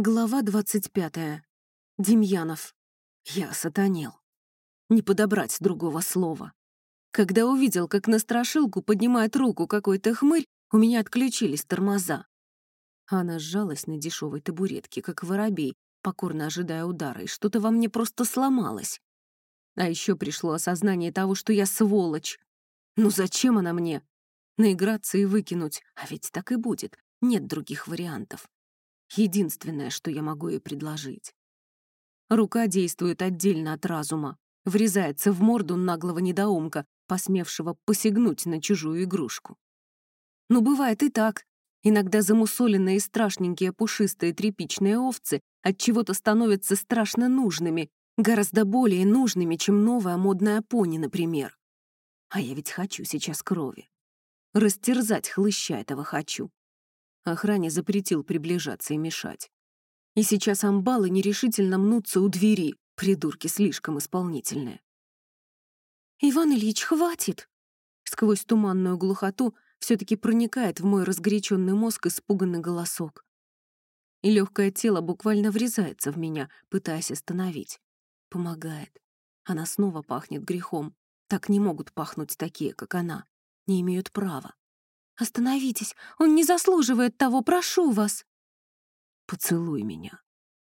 Глава двадцать пятая. Демьянов. Я сатанел. Не подобрать другого слова. Когда увидел, как на страшилку поднимает руку какой-то хмырь, у меня отключились тормоза. Она сжалась на дешевой табуретке, как воробей, покорно ожидая удара, и что-то во мне просто сломалось. А еще пришло осознание того, что я сволочь. Ну зачем она мне? Наиграться и выкинуть, а ведь так и будет, нет других вариантов. Единственное, что я могу ей предложить. Рука действует отдельно от разума, врезается в морду наглого недоумка, посмевшего посягнуть на чужую игрушку. Но бывает и так. Иногда замусоленные страшненькие пушистые тряпичные овцы от чего-то становятся страшно нужными, гораздо более нужными, чем новая модная пони, например. А я ведь хочу сейчас крови. Растерзать хлыща этого хочу. Охране запретил приближаться и мешать. И сейчас амбалы нерешительно мнутся у двери, придурки слишком исполнительные. «Иван Ильич, хватит!» Сквозь туманную глухоту все-таки проникает в мой разгоряченный мозг испуганный голосок. И легкое тело буквально врезается в меня, пытаясь остановить. Помогает. Она снова пахнет грехом. Так не могут пахнуть такие, как она. Не имеют права. «Остановитесь! Он не заслуживает того, прошу вас!» «Поцелуй меня!»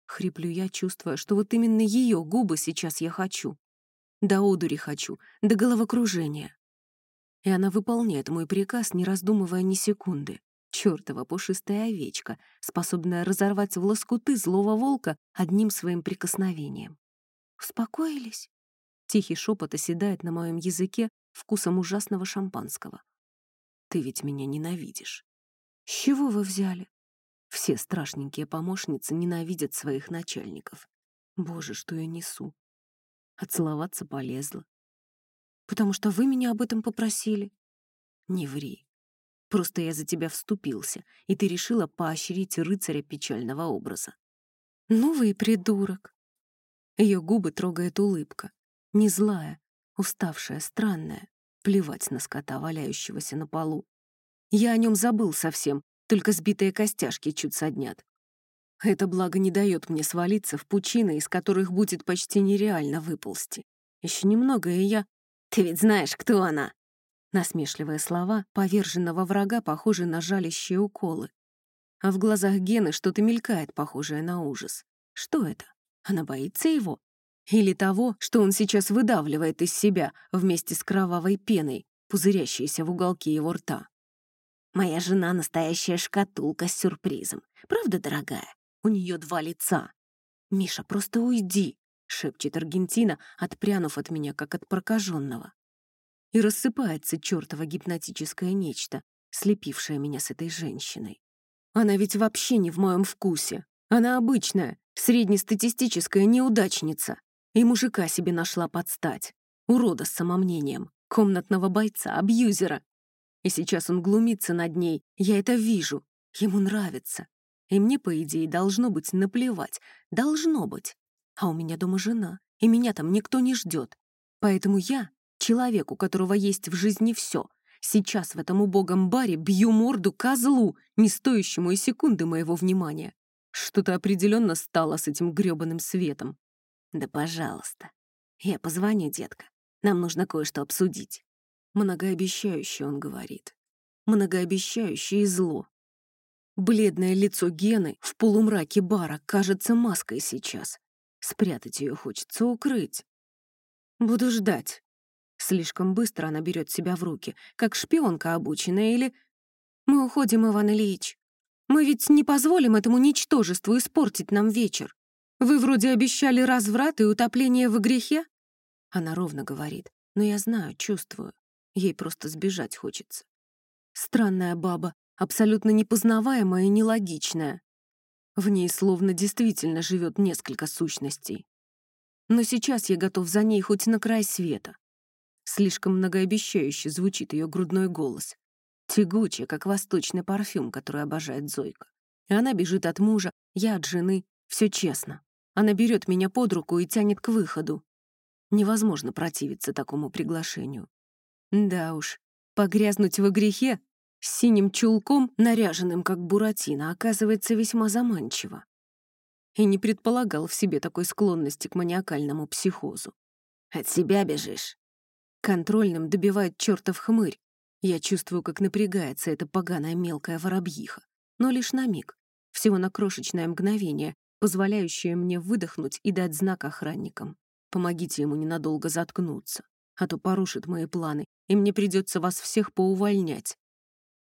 Хриплю я, чувствуя, что вот именно ее губы сейчас я хочу. До одури хочу, до головокружения. И она выполняет мой приказ, не раздумывая ни секунды. Чёртова пушистая овечка, способная разорвать в лоскуты злого волка одним своим прикосновением. «Успокоились?» Тихий шепот оседает на моем языке вкусом ужасного шампанского. Ты ведь меня ненавидишь. С чего вы взяли? Все страшненькие помощницы ненавидят своих начальников. Боже, что я несу. Отцеловаться полезла. Потому что вы меня об этом попросили. Не ври. Просто я за тебя вступился, и ты решила поощрить рыцаря печального образа. Ну вы и придурок. Ее губы трогает улыбка. Не злая, уставшая, странная. Плевать на скота, валяющегося на полу. Я о нем забыл совсем, только сбитые костяшки чуть соднят. Это благо не дает мне свалиться в пучины, из которых будет почти нереально выползти. Еще немного, и я... Ты ведь знаешь, кто она? Насмешливые слова поверженного врага похожи на жалящие уколы. А в глазах Гены что-то мелькает, похожее на ужас. Что это? Она боится его? Или того, что он сейчас выдавливает из себя вместе с кровавой пеной, пузырящейся в уголке его рта. «Моя жена — настоящая шкатулка с сюрпризом. Правда, дорогая? У нее два лица. Миша, просто уйди!» — шепчет Аргентина, отпрянув от меня, как от прокаженного. И рассыпается чертово гипнотическое нечто, слепившее меня с этой женщиной. Она ведь вообще не в моем вкусе. Она обычная, среднестатистическая неудачница. И мужика себе нашла подстать. Урода с самомнением, комнатного бойца, абьюзера. И сейчас он глумится над ней, я это вижу. Ему нравится. И мне, по идее, должно быть наплевать. Должно быть. А у меня дома жена, и меня там никто не ждет. Поэтому я, человек, у которого есть в жизни все, сейчас в этом убогом баре бью морду козлу, не стоящему и секунды моего внимания. Что-то определенно стало с этим грёбаным светом. «Да пожалуйста. Я позвоню, детка. Нам нужно кое-что обсудить». Многообещающе он говорит. Многообещающе и зло. Бледное лицо Гены в полумраке бара кажется маской сейчас. Спрятать ее хочется укрыть. Буду ждать. Слишком быстро она берет себя в руки, как шпионка обученная или... Мы уходим, Иван Ильич. Мы ведь не позволим этому ничтожеству испортить нам вечер. Вы вроде обещали разврат и утопление в грехе?» Она ровно говорит, но я знаю, чувствую. Ей просто сбежать хочется. Странная баба, абсолютно непознаваемая и нелогичная. В ней словно действительно живет несколько сущностей. Но сейчас я готов за ней хоть на край света. Слишком многообещающе звучит ее грудной голос. Тягуче, как восточный парфюм, который обожает Зойка. Она бежит от мужа, я от жены. Все честно. Она берет меня под руку и тянет к выходу. Невозможно противиться такому приглашению. Да уж, погрязнуть во грехе с синим чулком, наряженным как буратино, оказывается весьма заманчиво. и не предполагал в себе такой склонности к маниакальному психозу. «От себя бежишь?» Контрольным добивает чертов хмырь. Я чувствую, как напрягается эта поганая мелкая воробьиха. Но лишь на миг. Всего на крошечное мгновение, позволяющее мне выдохнуть и дать знак охранникам. Помогите ему ненадолго заткнуться, а то порушит мои планы, и мне придется вас всех поувольнять.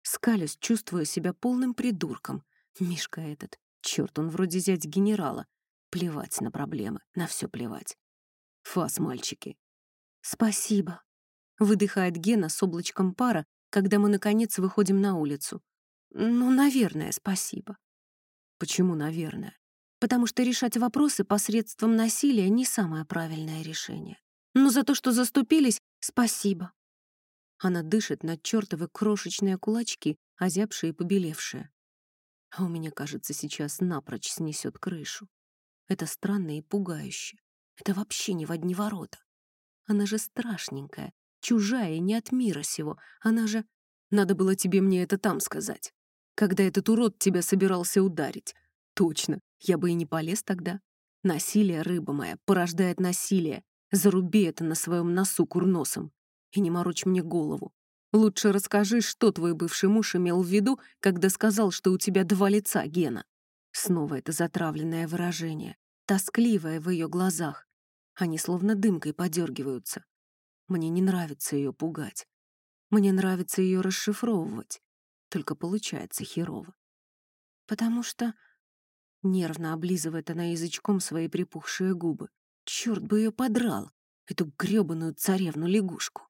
Скалюсь, чувствуя себя полным придурком. Мишка этот. Черт, он вроде зять генерала. Плевать на проблемы, на все плевать. Фас, мальчики. Спасибо. Выдыхает Гена с облачком пара, когда мы, наконец, выходим на улицу. Ну, наверное, спасибо. Почему «наверное»? Потому что решать вопросы посредством насилия не самое правильное решение. Но за то, что заступились, спасибо. Она дышит на чертовы крошечные кулачки, озябшие и побелевшие. А у меня, кажется, сейчас напрочь снесет крышу. Это странно и пугающе. Это вообще не в одни ворота. Она же страшненькая, чужая и не от мира сего. Она же... Надо было тебе мне это там сказать. Когда этот урод тебя собирался ударить. Точно, я бы и не полез тогда. Насилие, рыба моя, порождает насилие. Заруби это на своем носу курносом. И не морочь мне голову. Лучше расскажи, что твой бывший муж имел в виду, когда сказал, что у тебя два лица, Гена. Снова это затравленное выражение, тоскливое в ее глазах. Они словно дымкой подергиваются. Мне не нравится ее пугать. Мне нравится ее расшифровывать. Только получается херово. Потому что... Нервно облизывает она язычком свои припухшие губы. Черт бы ее подрал, эту грёбаную царевну-лягушку.